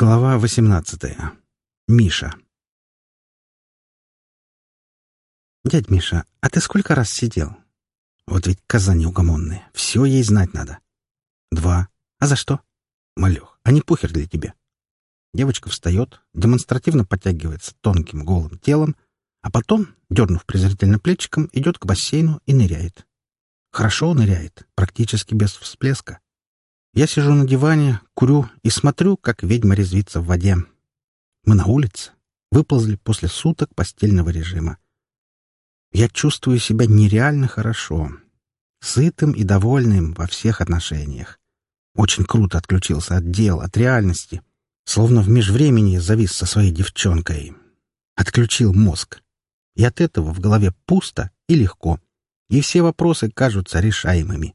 Глава восемнадцатая. Миша. «Дядь Миша, а ты сколько раз сидел?» «Вот ведь коза неугомонная. Все ей знать надо». «Два. А за что?» «Малех, а не пухер для тебя». Девочка встает, демонстративно подтягивается тонким голым телом, а потом, дернув презрительно плечиком, идет к бассейну и ныряет. Хорошо ныряет, практически без всплеска. Я сижу на диване, курю и смотрю, как ведьма резвится в воде. Мы на улице, выползли после суток постельного режима. Я чувствую себя нереально хорошо, сытым и довольным во всех отношениях. Очень круто отключился от дел, от реальности, словно в межвремени завис со своей девчонкой. Отключил мозг. И от этого в голове пусто и легко, и все вопросы кажутся решаемыми.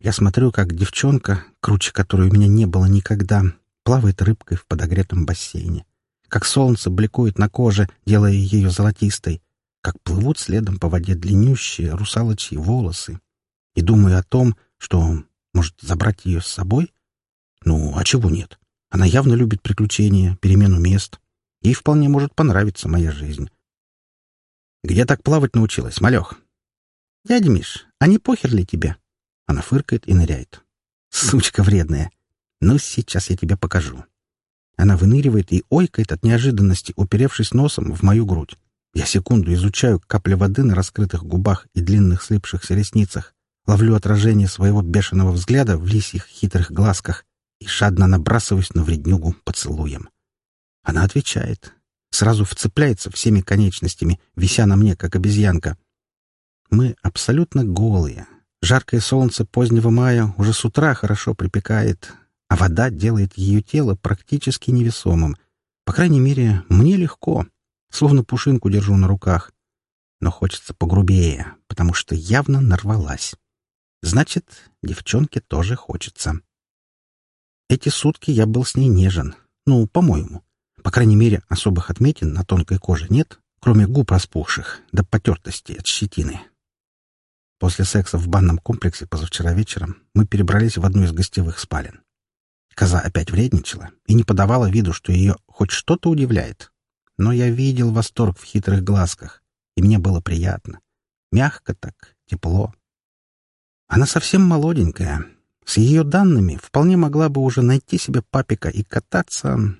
Я смотрю, как девчонка, круче которой у меня не было никогда, плавает рыбкой в подогретом бассейне. Как солнце бликует на коже, делая ее золотистой. Как плывут следом по воде длиннющие русалочьи волосы. И думаю о том, что, может, забрать ее с собой? Ну, а чего нет? Она явно любит приключения, перемену мест. Ей вполне может понравиться моя жизнь. Где так плавать научилась, малех? Дядя Миш, а не похер ли тебе? Она фыркает и ныряет. «Сучка вредная! Ну, сейчас я тебе покажу». Она выныривает и ойкает от неожиданности, уперевшись носом в мою грудь. Я секунду изучаю капли воды на раскрытых губах и длинных слипшихся ресницах, ловлю отражение своего бешеного взгляда в лисьих хитрых глазках и жадно набрасываюсь на вреднюгу поцелуем. Она отвечает. Сразу вцепляется всеми конечностями, вися на мне, как обезьянка. Мы абсолютно голые, Жаркое солнце позднего мая уже с утра хорошо припекает, а вода делает ее тело практически невесомым. По крайней мере, мне легко, словно пушинку держу на руках. Но хочется погрубее, потому что явно нарвалась. Значит, девчонке тоже хочется. Эти сутки я был с ней нежен. Ну, по-моему. По крайней мере, особых отметин на тонкой коже нет, кроме губ распухших, до потертости от щетины. После секса в банном комплексе позавчера вечером мы перебрались в одну из гостевых спален. Коза опять вредничала и не подавала виду, что ее хоть что-то удивляет. Но я видел восторг в хитрых глазках, и мне было приятно. Мягко так, тепло. Она совсем молоденькая. С ее данными вполне могла бы уже найти себе папика и кататься,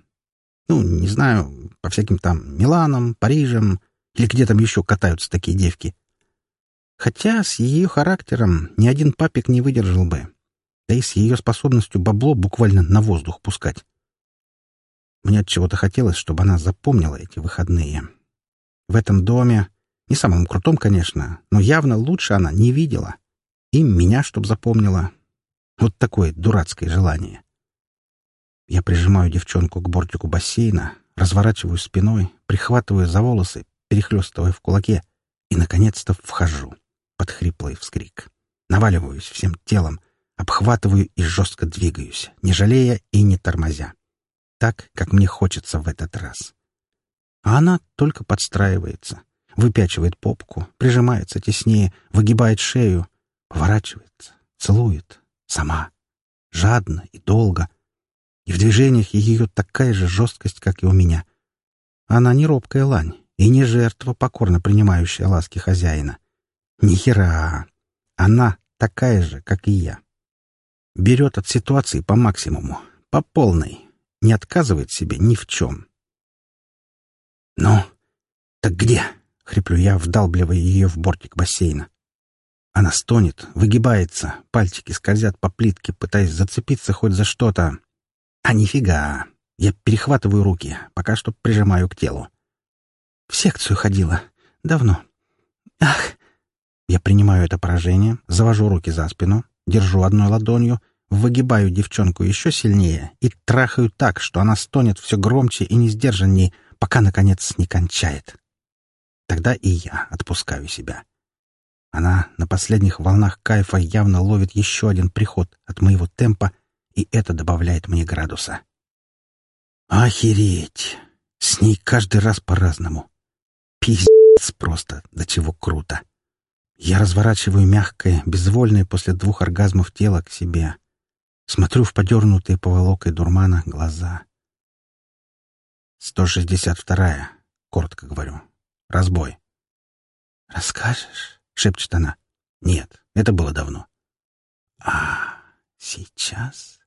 ну, не знаю, по всяким там Миланам, Парижам или где там еще катаются такие девки. Хотя с ее характером ни один папик не выдержал бы. Да и с ее способностью бабло буквально на воздух пускать. Мне от чего-то хотелось, чтобы она запомнила эти выходные. В этом доме, не самым крутом, конечно, но явно лучше она не видела. И меня, чтоб запомнила. Вот такое дурацкое желание. Я прижимаю девчонку к бортику бассейна, разворачиваю спиной, прихватываю за волосы, перехлестывая в кулаке, и, наконец-то, вхожу под хриплый вскрик. Наваливаюсь всем телом, обхватываю и жестко двигаюсь, не жалея и не тормозя. Так, как мне хочется в этот раз. А она только подстраивается, выпячивает попку, прижимается теснее, выгибает шею, поворачивается, целует, сама, жадно и долго. И в движениях ее такая же жесткость, как и у меня. Она не робкая лань и не жертва, покорно принимающая ласки хозяина. Ни хера. Она такая же, как и я. Берет от ситуации по максимуму, по полной. Не отказывает себе ни в чем. «Ну, так где?» — хриплю я, вдалбливая ее в бортик бассейна. Она стонет, выгибается, пальчики скользят по плитке, пытаясь зацепиться хоть за что-то. А нифига! Я перехватываю руки, пока что прижимаю к телу. В секцию ходила. Давно. Ах, я принимаю это поражение, завожу руки за спину, держу одной ладонью, выгибаю девчонку еще сильнее и трахаю так, что она стонет все громче и несдержанней, пока, наконец, не кончает. Тогда и я отпускаю себя. Она на последних волнах кайфа явно ловит еще один приход от моего темпа, и это добавляет мне градуса. Охереть! С ней каждый раз по-разному. Пиздец просто, до чего круто. Я разворачиваю мягкое, безвольное после двух оргазмов тело к себе. Смотрю в подернутые поволокой дурмана глаза. «Сто шестьдесят вторая», — коротко говорю. «Разбой». «Расскажешь?» — шепчет она. «Нет, это было давно». «А сейчас?»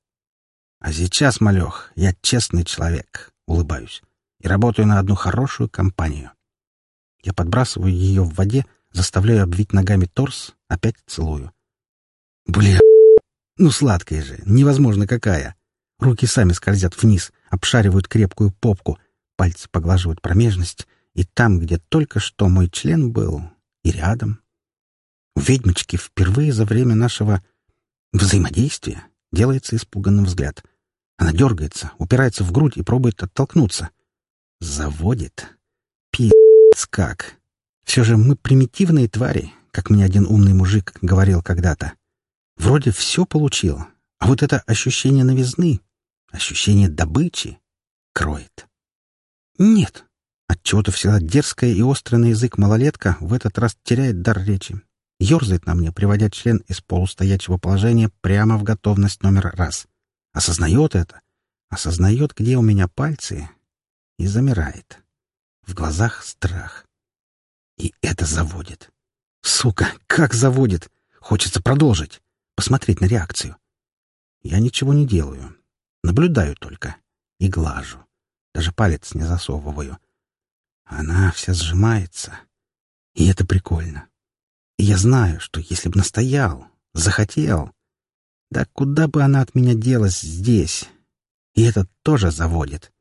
«А сейчас, малех, я честный человек», — улыбаюсь, «и работаю на одну хорошую компанию». Я подбрасываю ее в воде, заставляю обвить ногами торс, опять целую. Бля, ну, сладкая же, невозможно какая. Руки сами скользят вниз, обшаривают крепкую попку, пальцы поглаживают промежность, и там, где только что мой член был, и рядом. У ведьмочки впервые за время нашего взаимодействия делается испуганный взгляд. Она дергается, упирается в грудь и пробует оттолкнуться. Заводит. Пи***ц как. Все же мы примитивные твари, как мне один умный мужик говорил когда-то. Вроде все получил, а вот это ощущение новизны, ощущение добычи кроет. Нет. Отчего-то всегда дерзкая и острый на язык малолетка в этот раз теряет дар речи. Ёрзает на мне, приводя член из полустоячего положения прямо в готовность номер раз. Осознает это. Осознает, где у меня пальцы. И замирает. В глазах страх. И это заводит. Сука, как заводит! Хочется продолжить посмотреть на реакцию. Я ничего не делаю. Наблюдаю только. И глажу. Даже палец не засовываю. Она вся сжимается. И это прикольно. И я знаю, что если бы настоял, захотел, да куда бы она от меня делась здесь? И это тоже заводит.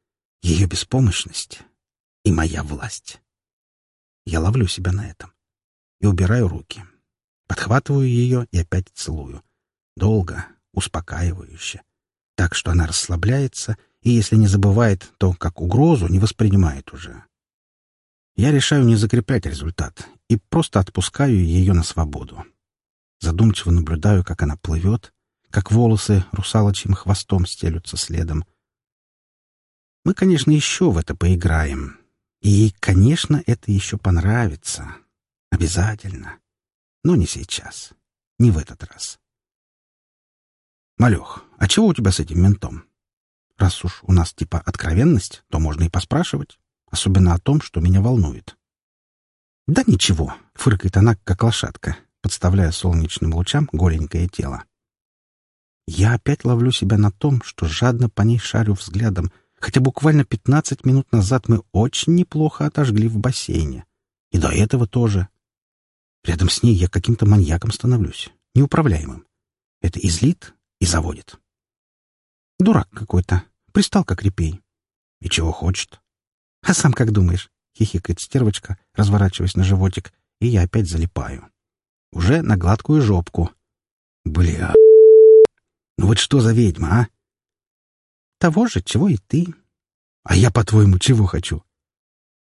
Ее беспомощность и моя власть. Я ловлю себя на этом и убираю руки. Подхватываю ее и опять целую. Долго, успокаивающе. Так что она расслабляется и, если не забывает, то как угрозу не воспринимает уже. Я решаю не закреплять результат и просто отпускаю ее на свободу. Задумчиво наблюдаю, как она плывет, как волосы русалочьим хвостом стелются следом. Мы, конечно, еще в это поиграем. И конечно, это еще понравится. Обязательно. Но не сейчас. Не в этот раз. Малех, а чего у тебя с этим ментом? Раз уж у нас типа откровенность, то можно и поспрашивать. Особенно о том, что меня волнует. Да ничего, фыркает она, как лошадка, подставляя солнечным лучам голенькое тело. Я опять ловлю себя на том, что жадно по ней шарю взглядом, хотя буквально пятнадцать минут назад мы очень неплохо отожгли в бассейне. И до этого тоже. Рядом с ней я каким-то маньяком становлюсь, неуправляемым. Это излит и заводит. Дурак какой-то. Пристал как репей. И чего хочет? А сам как думаешь? Хихикает стервочка, разворачиваясь на животик, и я опять залипаю. Уже на гладкую жопку. Бля. Ну вот что за ведьма, а? Того же, чего и ты. А я, по-твоему, чего хочу?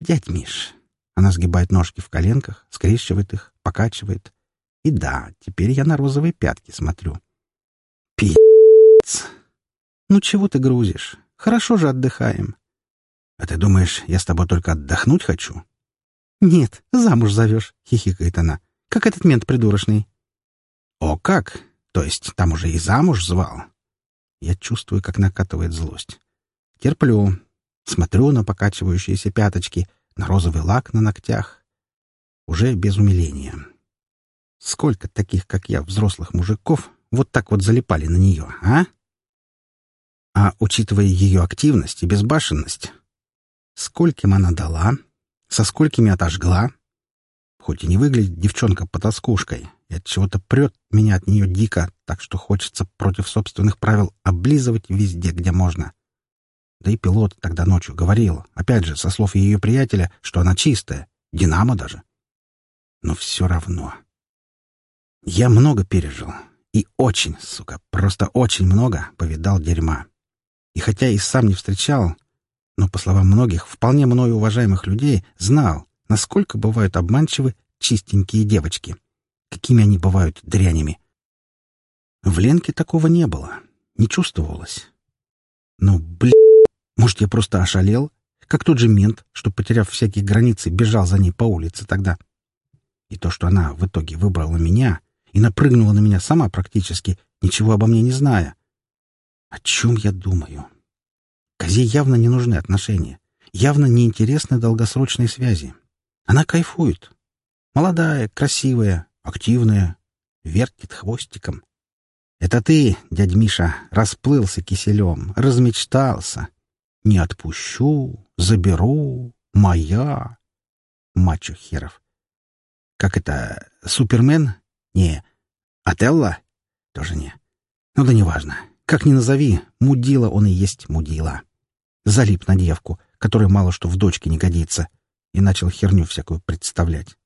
Дядь Миш, она сгибает ножки в коленках, скрещивает их, покачивает. И да, теперь я на розовые пятки смотрю. Пи***ц. Ну чего ты грузишь? Хорошо же отдыхаем. А ты думаешь, я с тобой только отдохнуть хочу? Нет, замуж зовешь, хихикает она. Как этот мент придурочный. О, как? То есть там уже и замуж звал? Я чувствую, как накатывает злость. Терплю. Смотрю на покачивающиеся пяточки, на розовый лак на ногтях. Уже без умиления. Сколько таких, как я, взрослых мужиков вот так вот залипали на нее, а? А учитывая ее активность и безбашенность, скольким она дала, со сколькими отожгла, хоть и не выглядит девчонка потаскушкой, и от чего-то прет меня от нее дико, так что хочется против собственных правил облизывать везде, где можно. Да и пилот тогда ночью говорил, опять же, со слов ее приятеля, что она чистая, динамо даже. Но все равно. Я много пережил. И очень, сука, просто очень много повидал дерьма. И хотя и сам не встречал, но, по словам многих, вполне мною уважаемых людей, знал, насколько бывают обманчивы чистенькие девочки. Какими они бывают дрянями. В Ленке такого не было. Не чувствовалось. Но, блин, может, я просто ошалел, как тот же мент, что, потеряв всякие границы, бежал за ней по улице тогда. И то, что она в итоге выбрала меня и напрыгнула на меня сама практически, ничего обо мне не зная. О чем я думаю? Козе явно не нужны отношения. Явно неинтересны долгосрочные связи. Она кайфует. Молодая, красивая, активная. Вертит хвостиком. Это ты, дядь Миша, расплылся киселем, размечтался. Не отпущу, заберу, моя. Мачо херов. Как это, Супермен? Не. Отелло? Тоже не. Ну да неважно. Как ни назови, мудила он и есть мудила. Залип на девку, которая мало что в дочке не годится, и начал херню всякую представлять.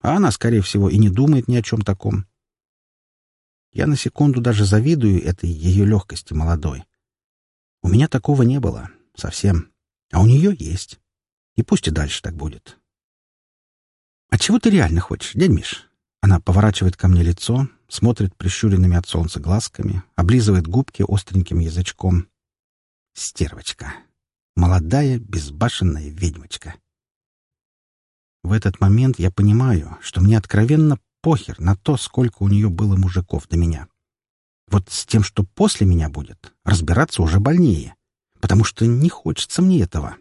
А она, скорее всего, и не думает ни о чем таком. Я на секунду даже завидую этой ее легкости молодой. У меня такого не было. Совсем. А у нее есть. И пусть и дальше так будет. «А чего ты реально хочешь, дядь Миш?» Она поворачивает ко мне лицо, смотрит прищуренными от солнца глазками, облизывает губки остреньким язычком. Стервочка. Молодая, безбашенная ведьмочка. В этот момент я понимаю, что мне откровенно похер на то, сколько у нее было мужиков до меня. Вот с тем, что после меня будет, разбираться уже больнее, потому что не хочется мне этого,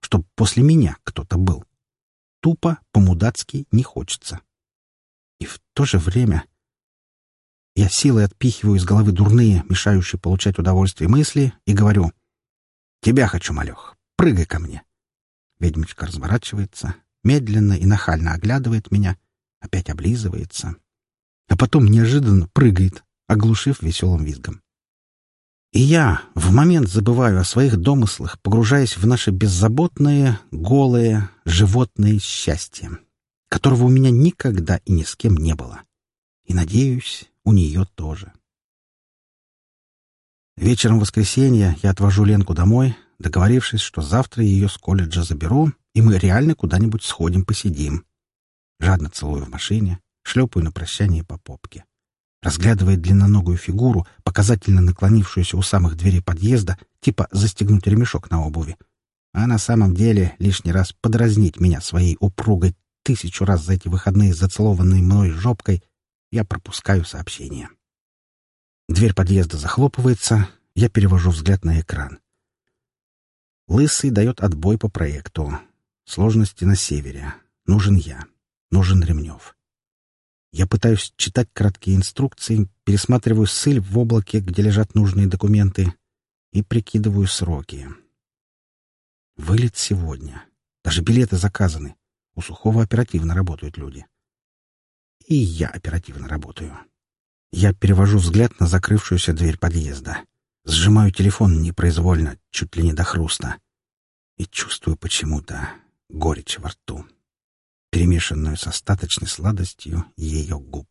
чтобы после меня кто-то был. Тупо, по-мудацки не хочется. И в то же время я силой отпихиваю из головы дурные, мешающие получать удовольствие мысли, и говорю «Тебя хочу, малех, прыгай ко мне». Ведьмочка разворачивается, медленно и нахально оглядывает меня, опять облизывается, а потом неожиданно прыгает, оглушив веселым визгом. И я в момент забываю о своих домыслах, погружаясь в наше беззаботное, голое, животное счастье, которого у меня никогда и ни с кем не было. И, надеюсь, у нее тоже. Вечером воскресенья я отвожу Ленку домой, договорившись, что завтра ее с колледжа заберу, и мы реально куда-нибудь сходим посидим. Жадно целую в машине, шлепаю на прощание по попке. Разглядывая длинноногую фигуру, показательно наклонившуюся у самых дверей подъезда, типа застегнуть ремешок на обуви, а на самом деле лишний раз подразнить меня своей упругой тысячу раз за эти выходные зацелованной мной жопкой, я пропускаю сообщение. Дверь подъезда захлопывается, я перевожу взгляд на экран. Лысый дает отбой по проекту. Сложности на севере. Нужен я. Нужен Ремнев. Я пытаюсь читать краткие инструкции, пересматриваю ссыль в облаке, где лежат нужные документы, и прикидываю сроки. Вылет сегодня. Даже билеты заказаны. У Сухого оперативно работают люди. И я оперативно работаю. Я перевожу взгляд на закрывшуюся дверь подъезда. Сжимаю телефон непроизвольно, чуть ли не до хруста. И чувствую почему-то горечь во рту перемешанную с остаточной сладостью ее губ.